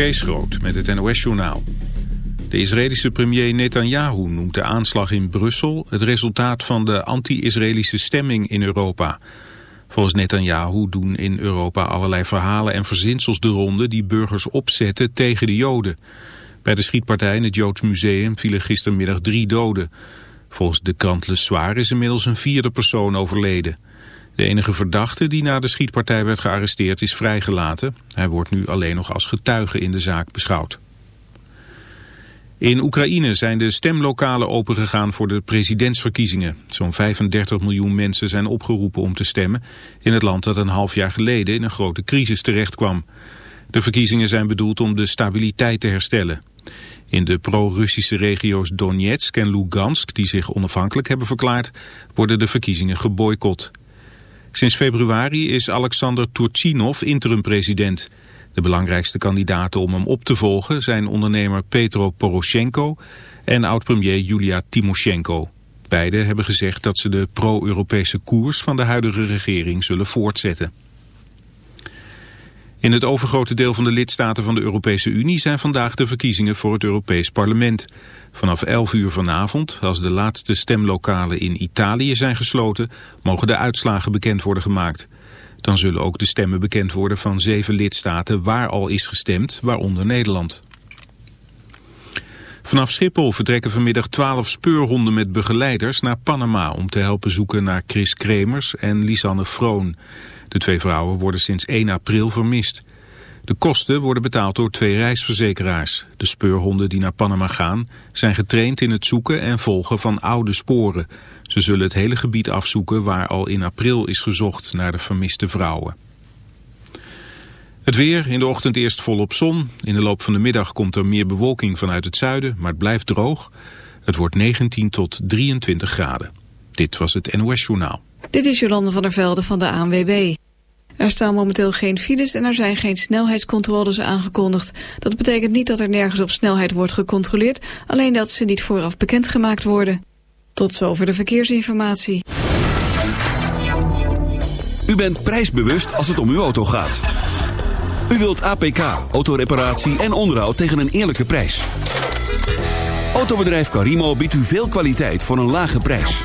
Kees Groot met het NOS-journaal. De Israëlische premier Netanyahu noemt de aanslag in Brussel... het resultaat van de anti-Israëlische stemming in Europa. Volgens Netanyahu doen in Europa allerlei verhalen en verzinsels de ronde... die burgers opzetten tegen de Joden. Bij de schietpartij in het Joods Museum vielen gistermiddag drie doden. Volgens de krant Le Soir is inmiddels een vierde persoon overleden... De enige verdachte die na de schietpartij werd gearresteerd is vrijgelaten. Hij wordt nu alleen nog als getuige in de zaak beschouwd. In Oekraïne zijn de stemlokalen opengegaan voor de presidentsverkiezingen. Zo'n 35 miljoen mensen zijn opgeroepen om te stemmen... in het land dat een half jaar geleden in een grote crisis terechtkwam. De verkiezingen zijn bedoeld om de stabiliteit te herstellen. In de pro-Russische regio's Donetsk en Lugansk, die zich onafhankelijk hebben verklaard... worden de verkiezingen geboycott. Sinds februari is Alexander Turchinov interim-president. De belangrijkste kandidaten om hem op te volgen zijn ondernemer Petro Poroshenko en oud-premier Julia Timoshenko. Beiden hebben gezegd dat ze de pro-Europese koers van de huidige regering zullen voortzetten. In het overgrote deel van de lidstaten van de Europese Unie zijn vandaag de verkiezingen voor het Europees Parlement. Vanaf 11 uur vanavond, als de laatste stemlokalen in Italië zijn gesloten, mogen de uitslagen bekend worden gemaakt. Dan zullen ook de stemmen bekend worden van zeven lidstaten waar al is gestemd, waaronder Nederland. Vanaf Schiphol vertrekken vanmiddag twaalf speurhonden met begeleiders naar Panama om te helpen zoeken naar Chris Kremers en Lisanne Froon. De twee vrouwen worden sinds 1 april vermist. De kosten worden betaald door twee reisverzekeraars. De speurhonden die naar Panama gaan zijn getraind in het zoeken en volgen van oude sporen. Ze zullen het hele gebied afzoeken waar al in april is gezocht naar de vermiste vrouwen. Het weer, in de ochtend eerst volop zon. In de loop van de middag komt er meer bewolking vanuit het zuiden, maar het blijft droog. Het wordt 19 tot 23 graden. Dit was het NOS Journaal. Dit is Jolande van der Velde van de ANWB. Er staan momenteel geen files en er zijn geen snelheidscontroles aangekondigd. Dat betekent niet dat er nergens op snelheid wordt gecontroleerd, alleen dat ze niet vooraf bekendgemaakt worden. Tot zover de verkeersinformatie. U bent prijsbewust als het om uw auto gaat. U wilt APK, autoreparatie en onderhoud tegen een eerlijke prijs. Autobedrijf Carimo biedt u veel kwaliteit voor een lage prijs.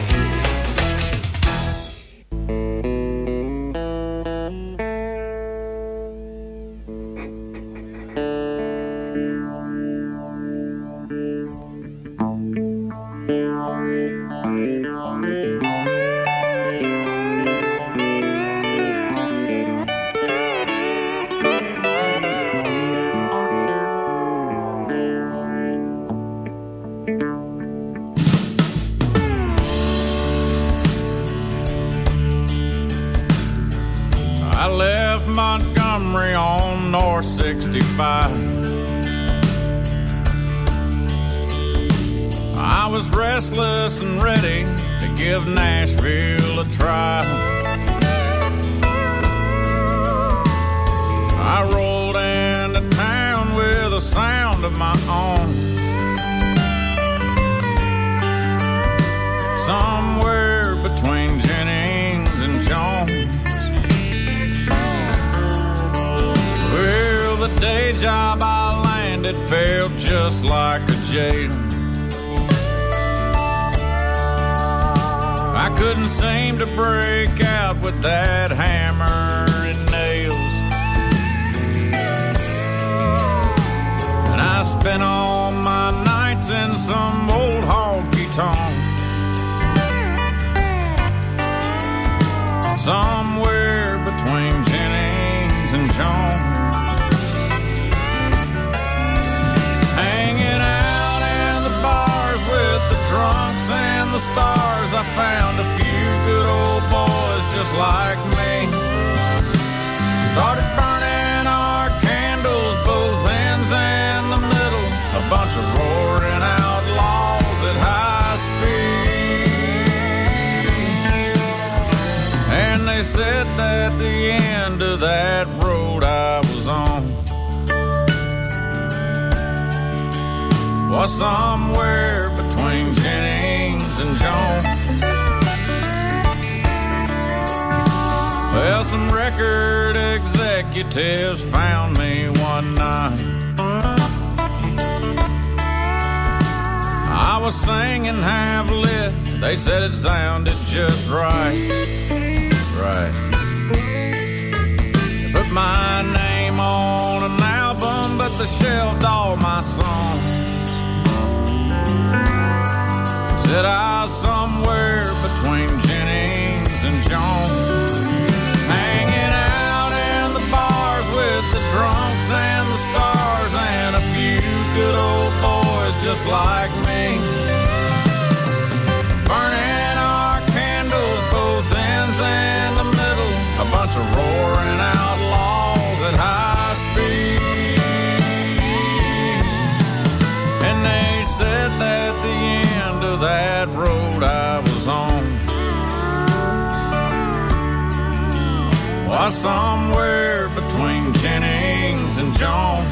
Montgomery on North 65. I was restless and ready to give Nashville a try. I rolled into town with a sound of my own. Somewhere between Jennings and Jones. Well, the day job I landed felt just like a jail. I couldn't seem to break out with that hammer and nails. And I spent all my nights in some old honky tonk. Somewhere drunks and the stars. I found a few good old boys just like me. Started burning our candles, both ends and the middle. A bunch of roaring outlaws at high speed. And they said that the end of that road I was on was somewhere Well, some record executives found me one night. I was singing half lit. They said it sounded just right. Right. They put my name on an album, but they shelved all my songs. Said I was somewhere between Jennings and Jones. Drunks and the stars and a few good old boys just like me. Burning our candles both ends and the middle. A bunch of roaring outlaws at high speed. And they said that the end of that road I was on was somewhere between and Jones.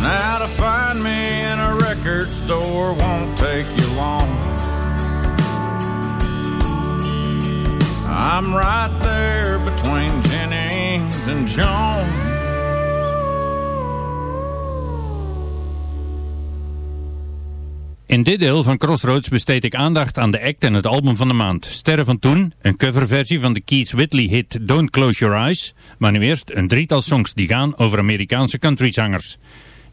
Now to find me in a record store won't take you long. I'm right there between Jennings and Jones. In dit deel van Crossroads besteed ik aandacht aan de act en het album van de maand. Sterren van Toen, een coverversie van de Keith Whitley hit Don't Close Your Eyes. Maar nu eerst een drietal songs die gaan over Amerikaanse countryzangers.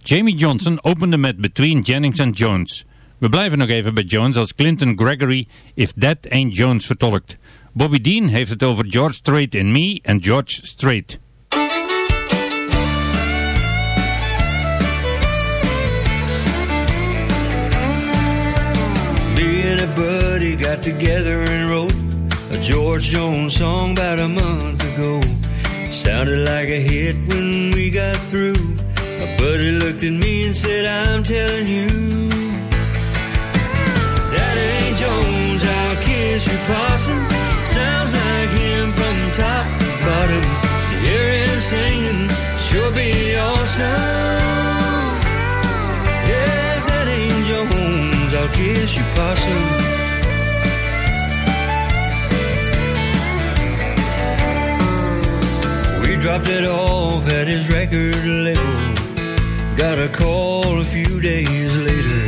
Jamie Johnson opende met Between Jennings and Jones. We blijven nog even bij Jones als Clinton Gregory If That Ain't Jones vertolkt. Bobby Dean heeft het over George Strait in Me en George Strait. Together and wrote a George Jones song about a month ago. Sounded like a hit when we got through. My buddy looked at me and said, I'm telling you. That ain't Jones, I'll kiss your possum. Sounds like him from top to bottom. To hear him singing, sure be awesome. Yeah, that ain't Jones, I'll kiss your possum. Dropped it off at his record label. Got a call a few days later.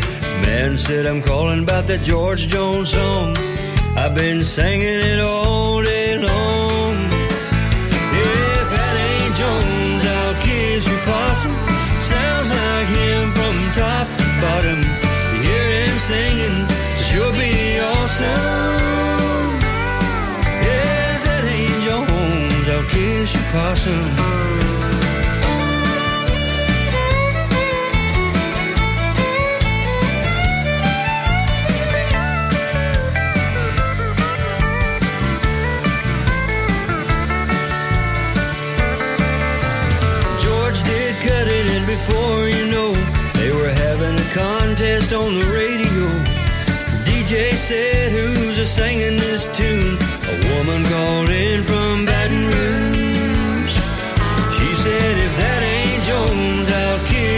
Man said, I'm calling about that George Jones song. I've been singing it all day long. If that ain't Jones, I'll kiss your possum. Sounds like him from top to bottom. To hear him singing, sure be awesome. Kiss your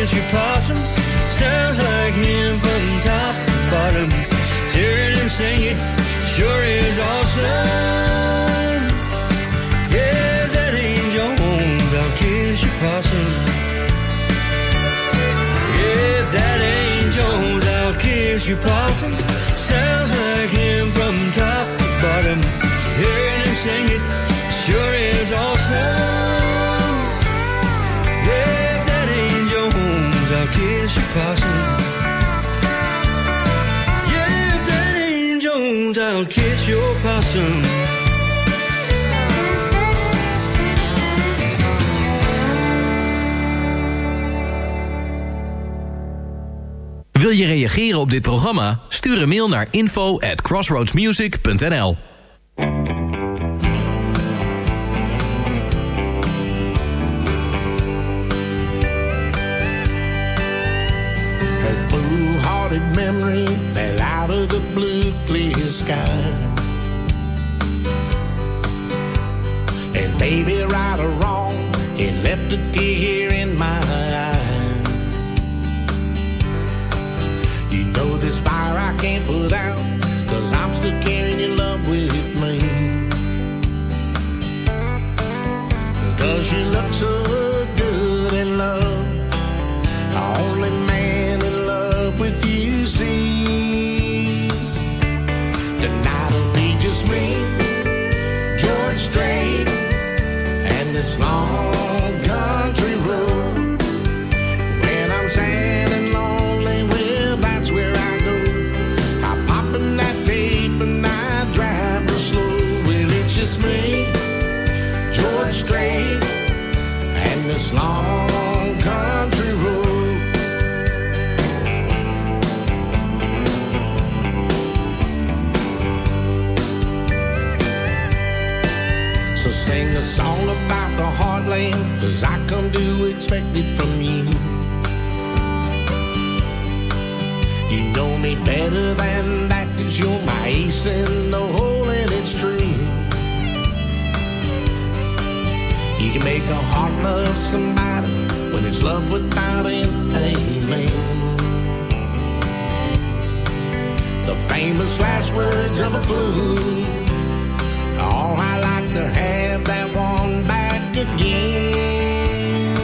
Kiss your possum. Sounds like him from top to bottom. Hearing him sing it sure is awesome. Yeah, that ain't Jones, I'll kiss your possum. That ain't Jones, I'll kiss your possum. Sounds like him from top to bottom. Hearing him sing it sure is awesome. Je reageren op dit programma? Stuur een mail naar info at crossroadsmusic.nl memory fell out of the blue clear sky. And baby, right or wrong, it left a tear in my eye this fire I can't put out, cause I'm still carrying your love with me. Cause you look so good in love, the only man in love with you sees. Tonight'll be just me, George Strait, and this long heartland, cause I come to expect it from you. You know me better than that, cause you're my ace in the hole, and it's true. You can make a heart love somebody when it's love without an amen. The famous last words of a fool. Oh, I like to have that one again.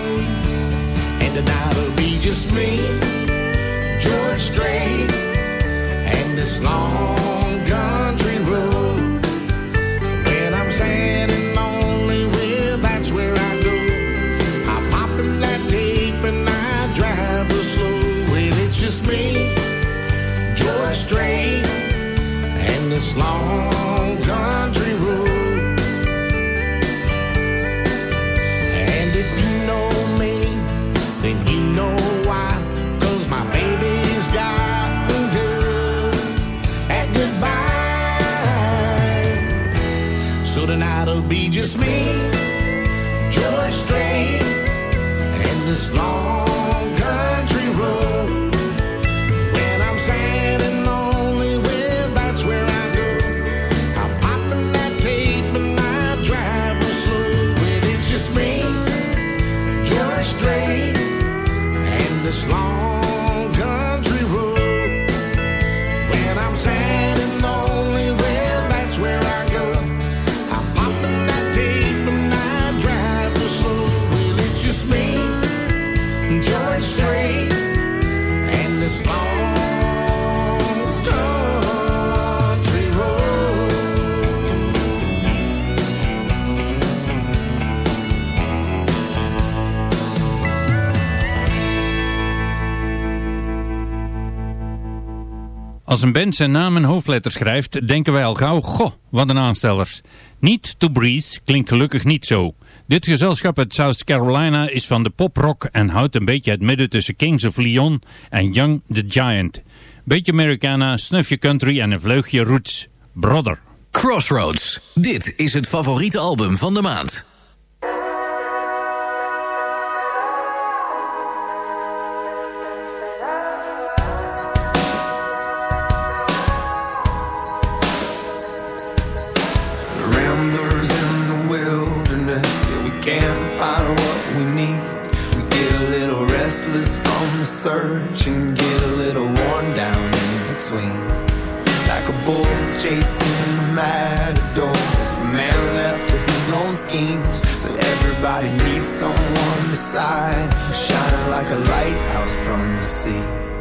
And tonight'll be just me, George Strait, and this long country road. When I'm sad and lonely, well, that's where I go. I pop in that tape and I drive real slow. Well, it's just me, George Strait, and this long country be just me, George Strait, and this long Als een band zijn naam in hoofdletters schrijft, denken wij al gauw, goh, wat een aanstellers. Niet to Breeze klinkt gelukkig niet zo. Dit gezelschap uit South Carolina is van de poprock en houdt een beetje het midden tussen Kings of Leon en Young the Giant. Beetje Americana, snufje country en een vleugje roots. Brother. Crossroads. Dit is het favoriete album van de maand. And get a little worn down in between. Like a bull chasing the matadors, a man left to his own schemes. But everybody needs someone beside, shining like a lighthouse from the sea.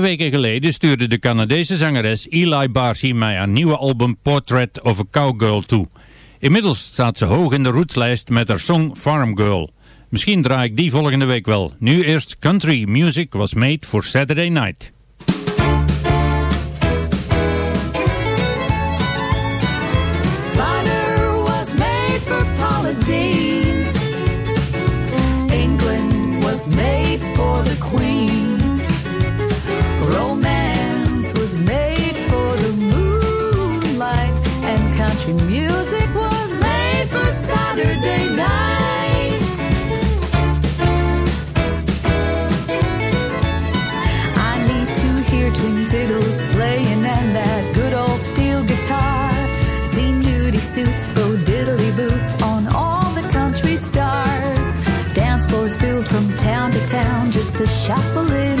Enige weken geleden stuurde de Canadese zangeres Eli Barsi mij haar nieuwe album Portrait of a Cowgirl toe. Inmiddels staat ze hoog in de rootslijst met haar song Farm Girl. Misschien draai ik die volgende week wel. Nu eerst Country Music was made for Saturday Night. To shuffle it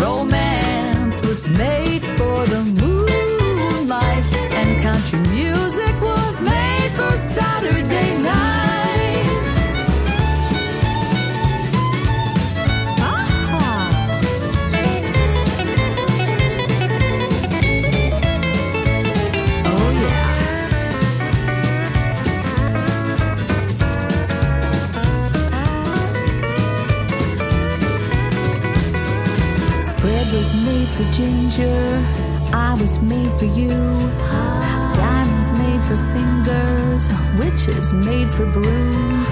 Romance was made for the for ginger, I was made for you. Diamonds made for fingers, witches made for brooms.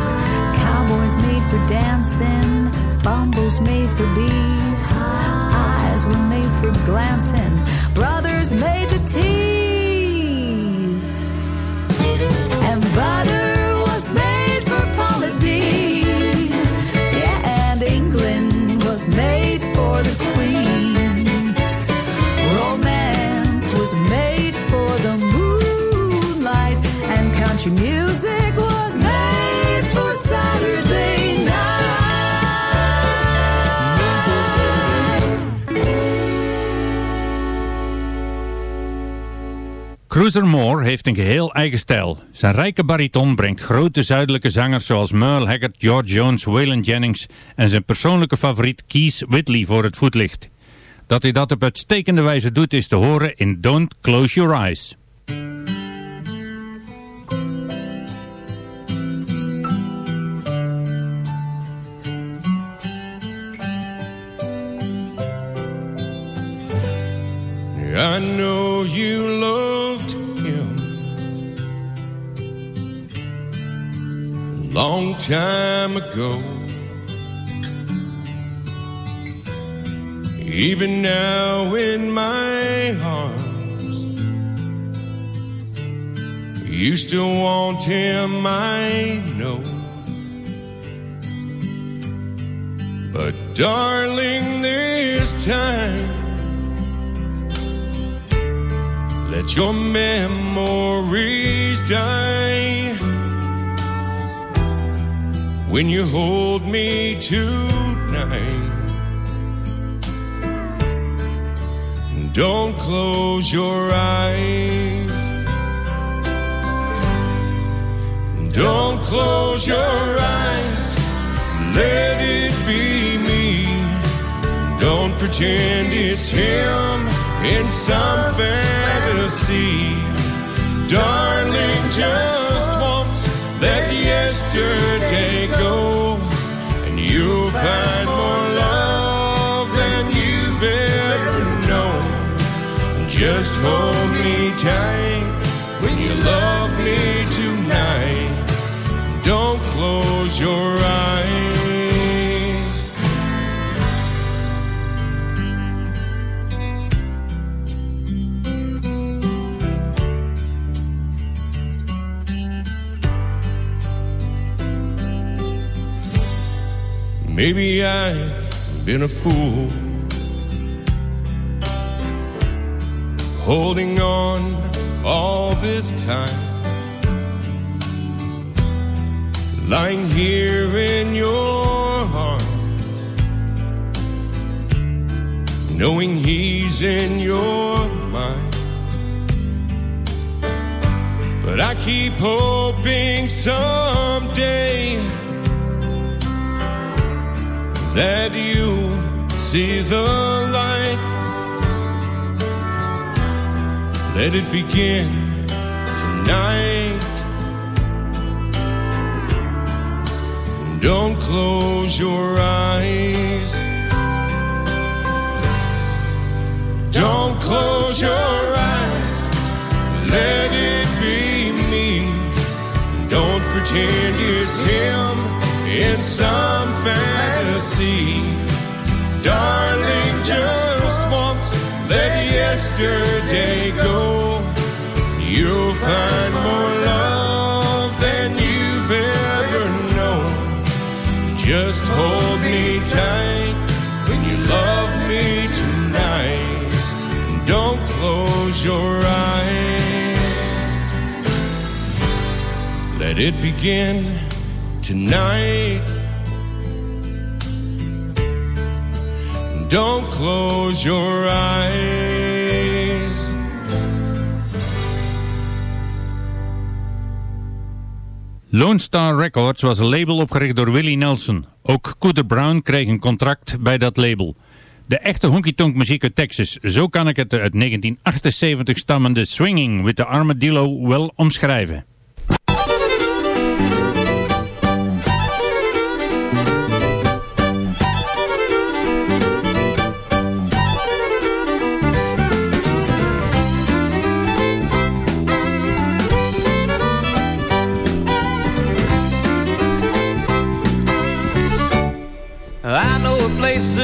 Cowboys made for dancing, bumbles made for bees. Eyes were made for glancing, brothers made to tease. Cruiser Moore heeft een geheel eigen stijl. Zijn rijke bariton brengt grote zuidelijke zangers zoals Merle Haggard, George Jones, Waylon Jennings en zijn persoonlijke favoriet Keith Whitley voor het voetlicht. Dat hij dat op uitstekende wijze doet is te horen in Don't Close Your Eyes. I know you loved long time ago. Even now in my arms, you still want him, I know. But darling, this time Let your memories die when you hold me tonight. Don't close your eyes. Don't close your eyes. Let it be me. Don't pretend it's him in some fantasy. Darling, just let yesterday go, and you'll find more love than you've ever known. Just hold me tight when you love me tonight. Don't close your Maybe I've been a fool holding on all this time. Lying here in your arms, knowing he's in your mind. But I keep hoping someday that you see the light. Let it begin tonight. Don't close your eyes. Don't close your eyes. Let it be me. Don't pretend it's him in some fantasy. Darling, just once let yesterday go. You'll find more love than you've ever known. Just hold me tight when you love me tonight. Don't close your eyes. Let it begin tonight. Don't close your eyes. Lone Star Records was een label opgericht door Willie Nelson. Ook Cooter Brown kreeg een contract bij dat label. De echte honky-tonk muziek uit Texas, zo kan ik het uit 1978 stammende Swinging with the Armadillo wel omschrijven.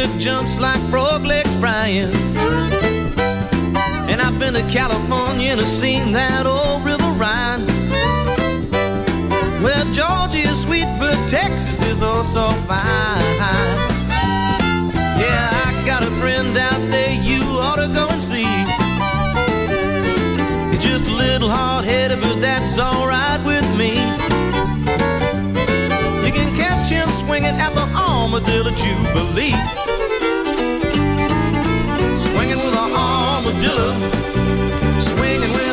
A jumps like frog legs frying. And I've been to California and I've seen that old river Rhine. Well, Georgia is sweet, but Texas is also fine. Yeah, I got a friend out there you ought to go and see. He's just a little hard-headed, but that's alright with me. You can catch him swinging at the Armadillo Jubilee. Swinging with the armadillo. Swinging with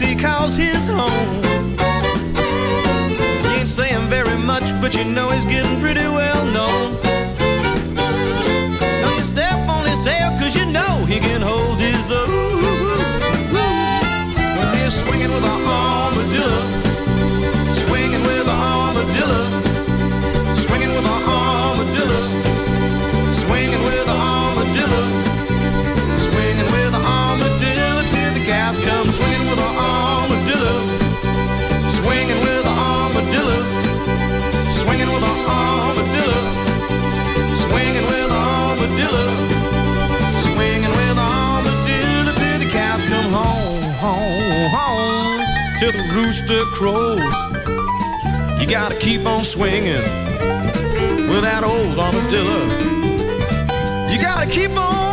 he calls his home. Till the rooster crows. You gotta keep on swinging with that old armadillo. You gotta keep on,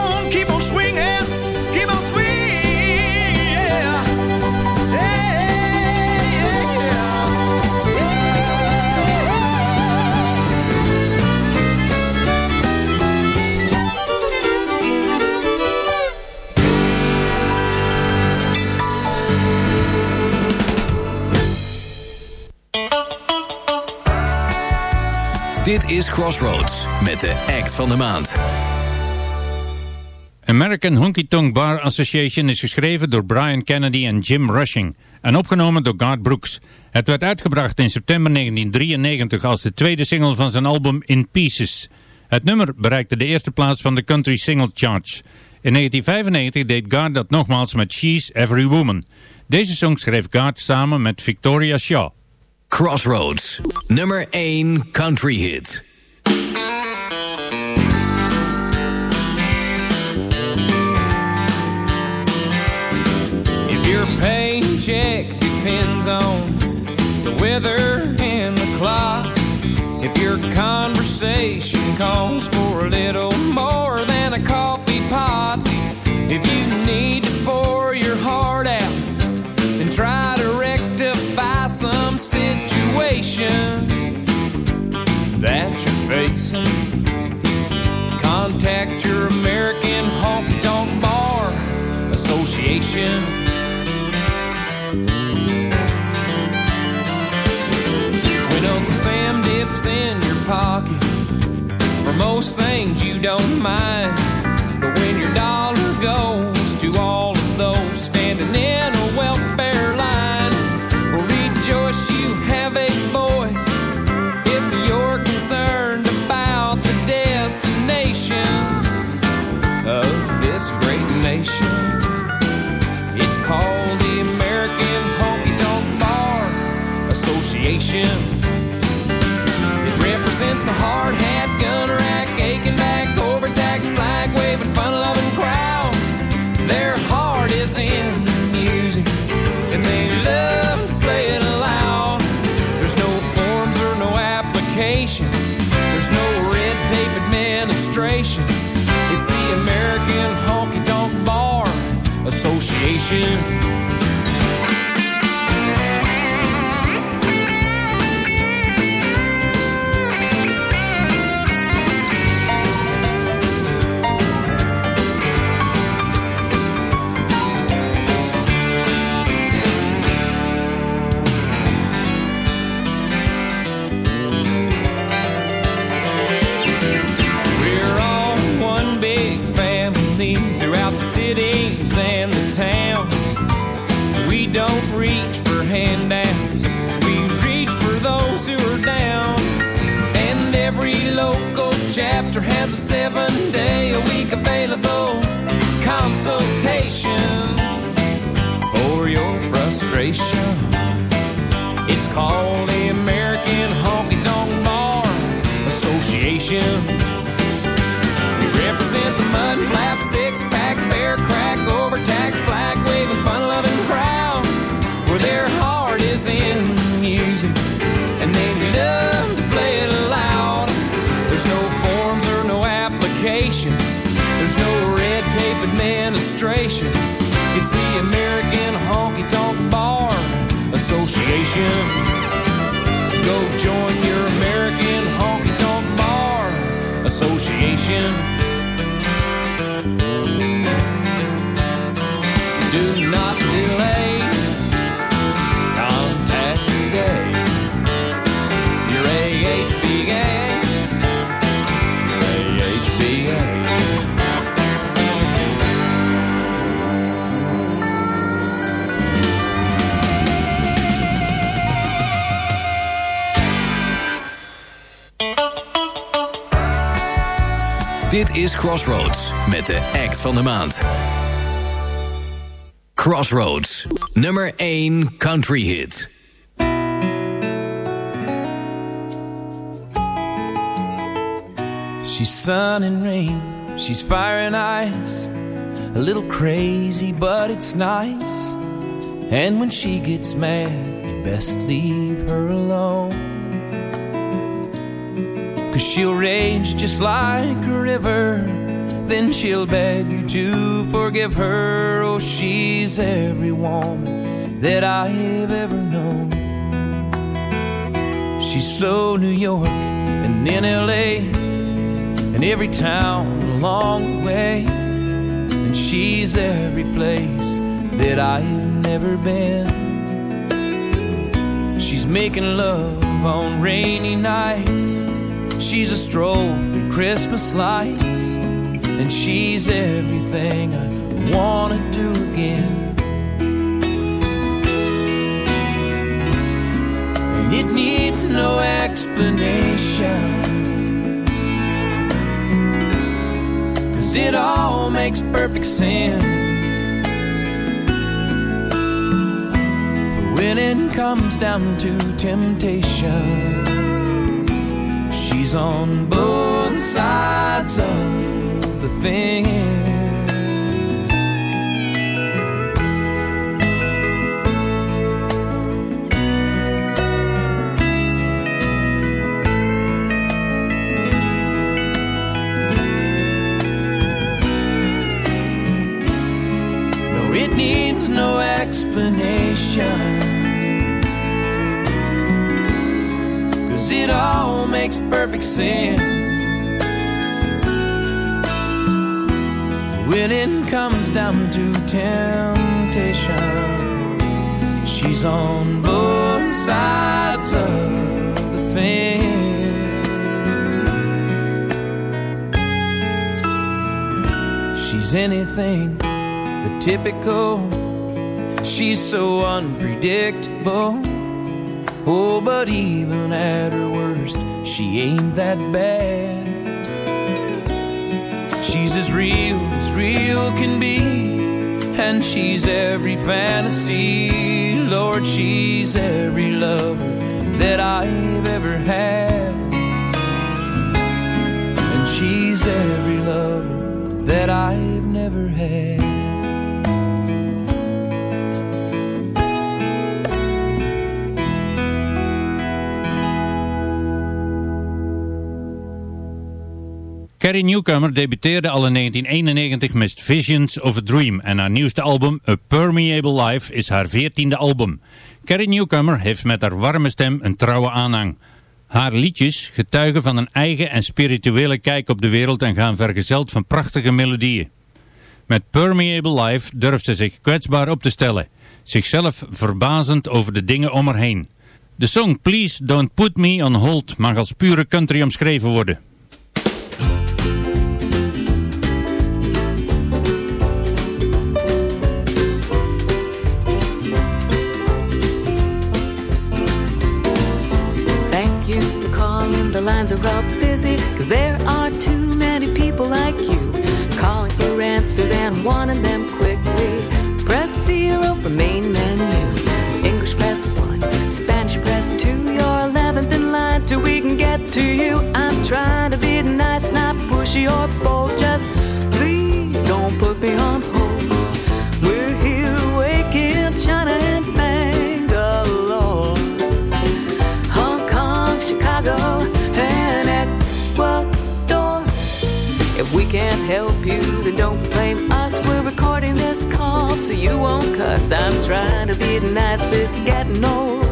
Is Crossroads met de act van de maand. American Honky Tonk Bar Association is geschreven door Brian Kennedy en Jim Rushing en opgenomen door Garth Brooks. Het werd uitgebracht in september 1993 als de tweede single van zijn album In Pieces. Het nummer bereikte de eerste plaats van de country single charts. In 1995 deed Garth dat nogmaals met She's Every Woman. Deze song schreef Garth samen met Victoria Shaw. Crossroads, nummer 1 country hit. If your paycheck depends on the weather and the clock, if your conversation calls for a little more than a coffee pot, if you need to pour situation that you're facing. Contact your American Honky Tonk Bar Association. When Uncle Sam dips in your pocket, for most things you don't mind. Called the American Honky Tonk Bar Association. It represents the hard hat, Association. Chapter has a seven day a week available. Consultation is Crossroads met de act van de maand. Crossroads, nummer 1 country hit. She's sun and rain, she's fire and ice. A little crazy, but it's nice. And when she gets mad, you best leave her alone. Cause she'll rage just like a river. Then she'll beg you to forgive her. Oh, she's every woman that I've ever known. She's so New York and in LA and every town along the way. And she's every place that I've never been. She's making love on rainy nights. She's a stroll through Christmas lights, and she's everything I wanna do again. And it needs no explanation. Cause it all makes perfect sense. For when it comes down to temptation, on both sides of the fence. Makes perfect sense. When it comes down to temptation, she's on both sides of the fence. She's anything but typical. She's so unpredictable. Oh, but even at her worst, she ain't that bad. She's as real as real can be, and she's every fantasy. Lord, she's every lover that I've ever had. And she's every lover that I've never had. Carrie Newcomer debuteerde al in 1991 met Visions of a Dream en haar nieuwste album A Permeable Life is haar veertiende album. Carrie Newcomer heeft met haar warme stem een trouwe aanhang. Haar liedjes getuigen van een eigen en spirituele kijk op de wereld en gaan vergezeld van prachtige melodieën. Met Permeable Life durft ze zich kwetsbaar op te stellen, zichzelf verbazend over de dingen om haar heen. De song Please Don't Put Me on Hold mag als pure country omschreven worden. The lines are all busy. Cause there are too many people like you calling for answers and wanting them quickly. Press zero for main menu. English press one. Spanish press two. You're 11th in line till we can get to you. I'm trying to be nice, not pushy or bold. Just please don't put me on hold. We're here waking China so you won't cuss. I'm trying to be nice, this getting old.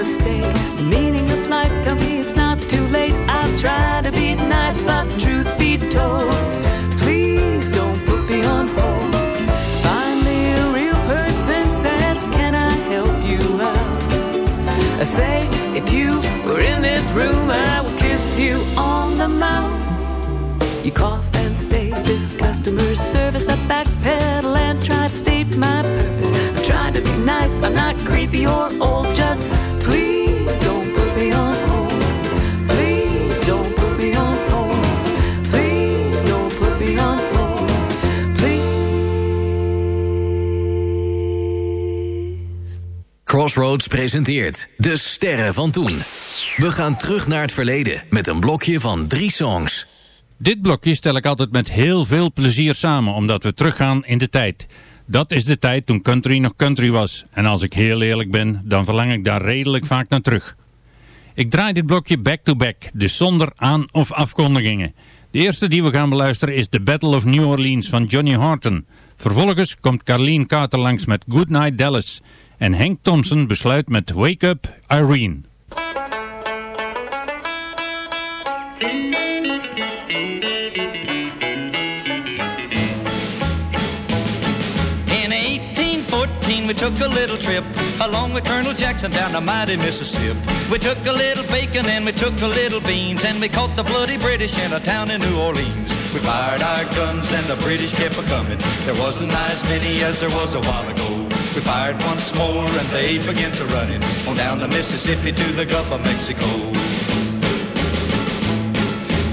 mistake. The meaning of life, tell me it's not too late. I'll try to be nice, but truth be told, please don't put me on hold. Finally, a real person says, Can I help you out? I say, If you were in this room, I would kiss you on the mouth. You cough and say this customer service. I backpedal and try to state my purpose. I'm trying to be nice. I'm not creepy or old. Just Crossroads presenteert De Sterren van Toen. We gaan terug naar het verleden met een blokje van drie songs. Dit blokje stel ik altijd met heel veel plezier samen, omdat we teruggaan in de tijd. Dat is de tijd toen country nog country was. En als ik heel eerlijk ben, dan verlang ik daar redelijk vaak naar terug. Ik draai dit blokje back-to-back, dus zonder aan- of afkondigingen. De eerste die we gaan beluisteren is The Battle of New Orleans van Johnny Horton. Vervolgens komt Carleen Carter langs met Goodnight Dallas. En Hank Thompson besluit met Wake Up Irene. In 1814, we took a little trip along with Colonel Jackson down the mighty Mississippi. We took a little bacon and we took a little beans and we caught the bloody British in a town in New Orleans. We fired our guns and the British kept a coming. There wasn't as many as there was a while ago. Fired once more and they began to run it on down the Mississippi to the Gulf of Mexico.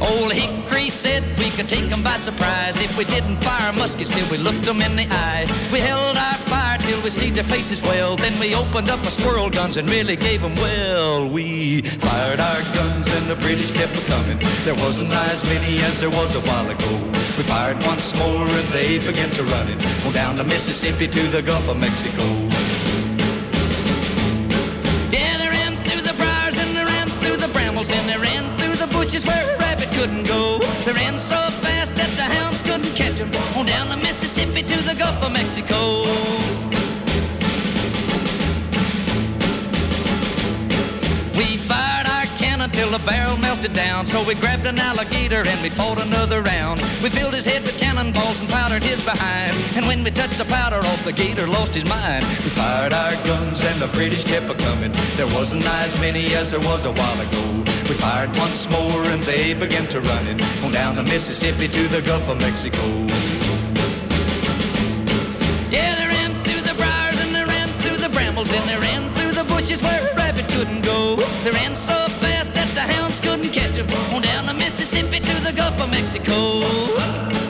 Old Hickory said we could take 'em by surprise if we didn't fire muskets till we looked 'em in the eye. We held our fire till we see their faces well. Then we opened up our squirrel guns and really gave 'em well. We fired our guns and the British kept coming. There wasn't as many as there was a while ago. We fired once more and they began to run it. on down the Mississippi to the Gulf of Mexico. Couldn't go. They ran so fast that the hounds couldn't catch 'em. On down the Mississippi to the Gulf of Mexico. We fired our cannon till the barrel melted down. So we grabbed an alligator and we fought another round. We filled his head with cannonballs and powdered his behind. And when we touched the powder off, the gator lost his mind. We fired our guns and the British kept a-coming. There wasn't as many as there was a while ago. We fired once more and they began to run running on down the Mississippi to the Gulf of Mexico. Yeah, they ran through the briars and they ran through the brambles and they ran through the bushes where a rabbit couldn't go. They ran so fast that the hounds couldn't catch them. On down the Mississippi to the Gulf of Mexico.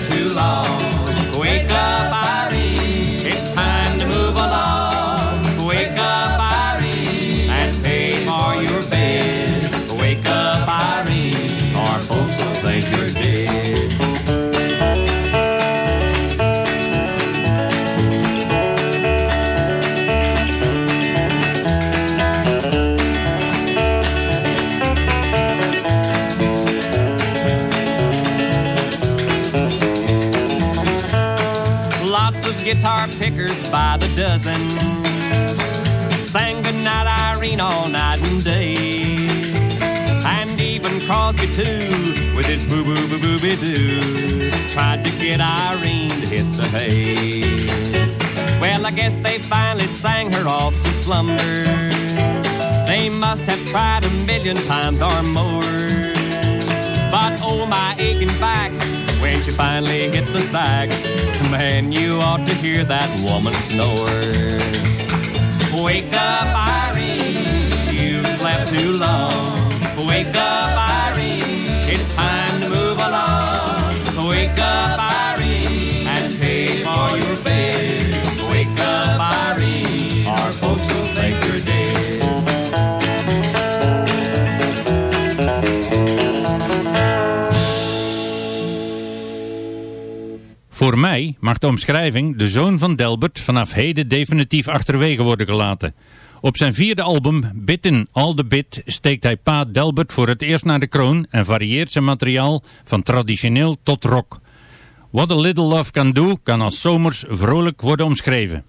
too long. too with its boo boo boo booby doo. Tried to get Irene to hit the hay. Well, I guess they finally sang her off to slumber. They must have tried a million times or more. But oh my aching back when she finally hit the sack. Man, you ought to hear that woman snore. Wake up, Irene, you've slept too long. Wake up. Wake up, Irene, and pay for your bed. Wake up, Irene, our folks will think your day, Voor mij mag de omschrijving de zoon van Delbert vanaf heden definitief achterwege worden gelaten. Op zijn vierde album, Bitten All The Bit, steekt hij Pa Delbert voor het eerst naar de kroon en varieert zijn materiaal van traditioneel tot rock. What a Little Love Can Do kan als zomers vrolijk worden omschreven.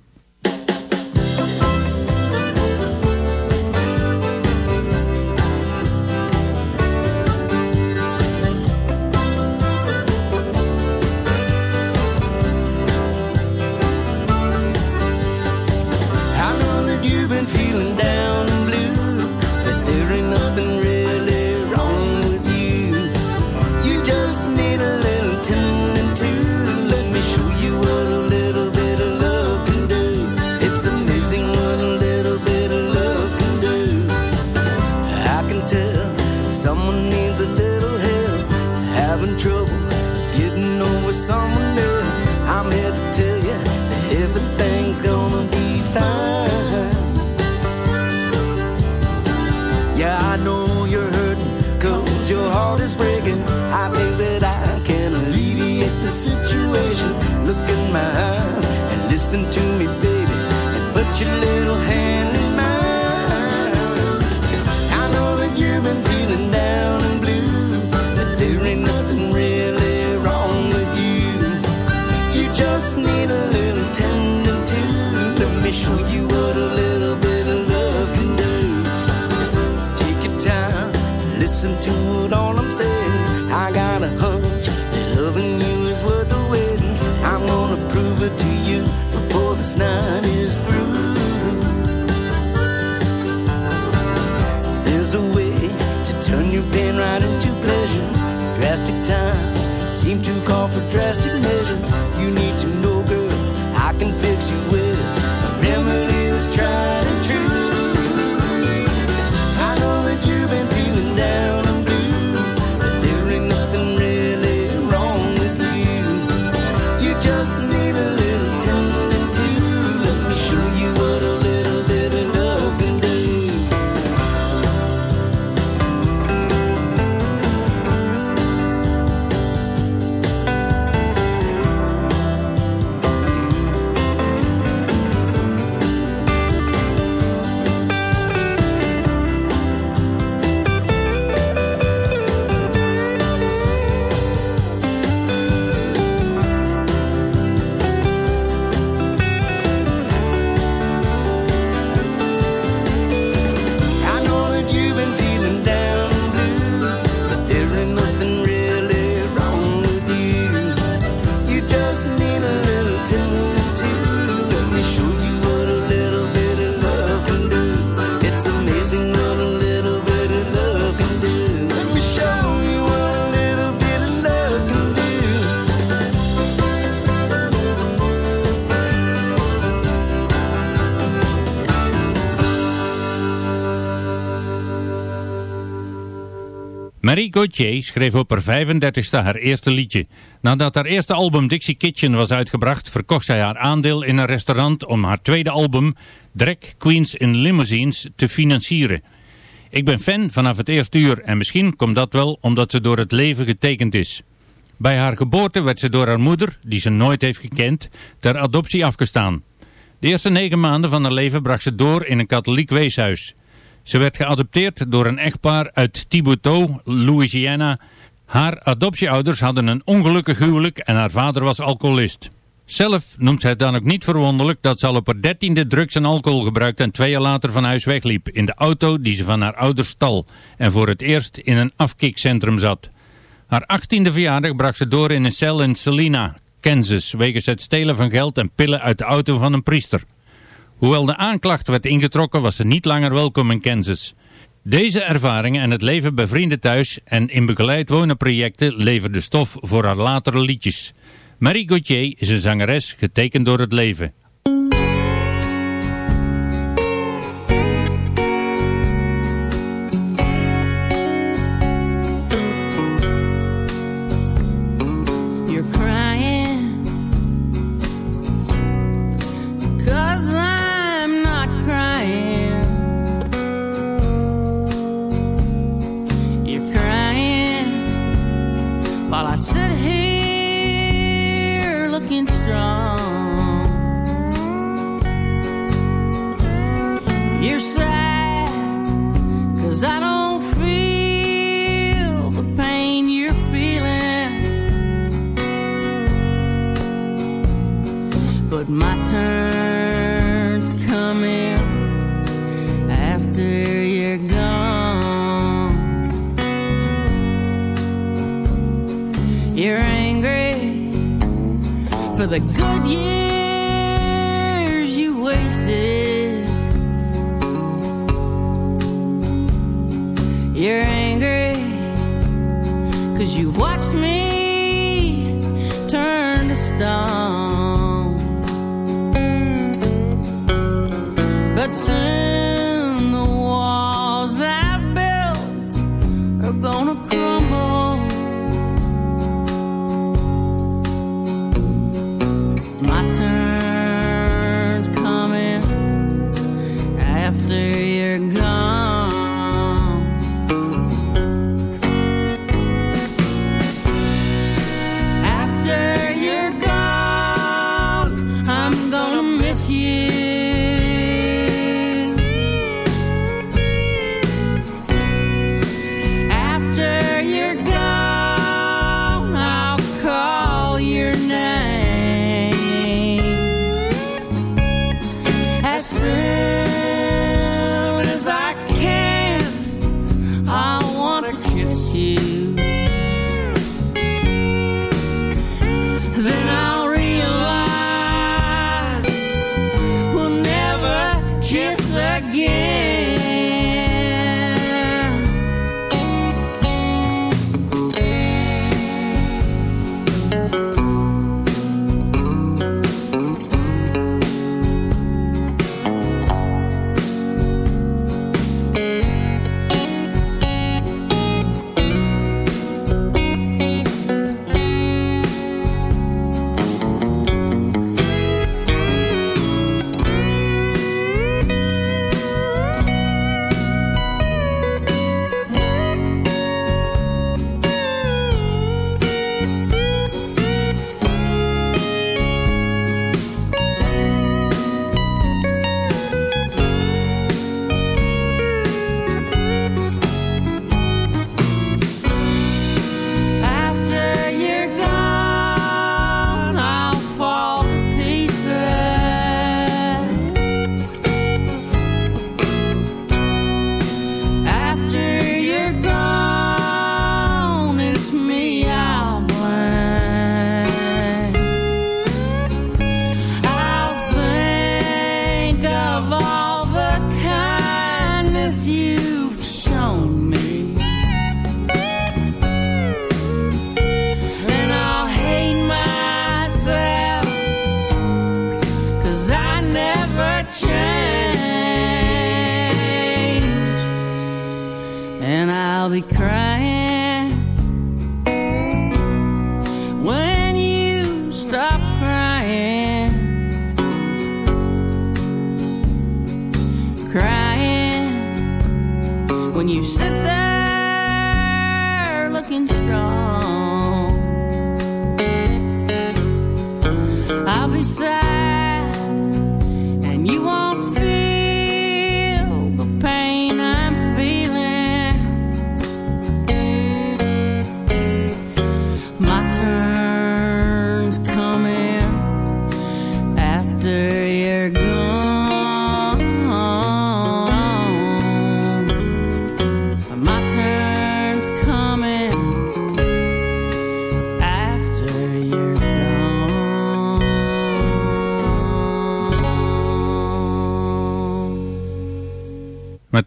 Marie Gauthier schreef op haar 35ste haar eerste liedje. Nadat haar eerste album Dixie Kitchen was uitgebracht, verkocht zij haar aandeel in een restaurant om haar tweede album Drag Queens in Limousines te financieren. Ik ben fan vanaf het eerste uur en misschien komt dat wel omdat ze door het leven getekend is. Bij haar geboorte werd ze door haar moeder, die ze nooit heeft gekend, ter adoptie afgestaan. De eerste negen maanden van haar leven bracht ze door in een katholiek weeshuis. Ze werd geadopteerd door een echtpaar uit Thibodaux, Louisiana. Haar adoptieouders hadden een ongelukkig huwelijk en haar vader was alcoholist. Zelf noemt zij het dan ook niet verwonderlijk dat ze al op haar dertiende drugs en alcohol gebruikte en twee jaar later van huis wegliep in de auto die ze van haar ouders stal en voor het eerst in een afkikcentrum zat. Haar achttiende verjaardag bracht ze door in een cel in Salina, Kansas, wegens het stelen van geld en pillen uit de auto van een priester. Hoewel de aanklacht werd ingetrokken was ze niet langer welkom in Kansas. Deze ervaringen en het leven bij vrienden thuis en in begeleid wonenprojecten leverden stof voor haar latere liedjes. Marie Gauthier is een zangeres getekend door het leven.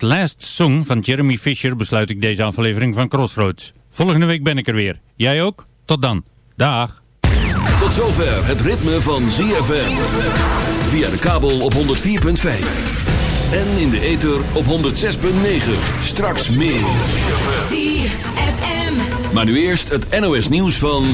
Last Song van Jeremy Fisher besluit ik deze aflevering van Crossroads. Volgende week ben ik er weer. Jij ook? Tot dan. Dag. Tot zover het ritme van ZFM. Via de kabel op 104.5. En in de ether op 106.9. Straks meer. Maar nu eerst het NOS nieuws van...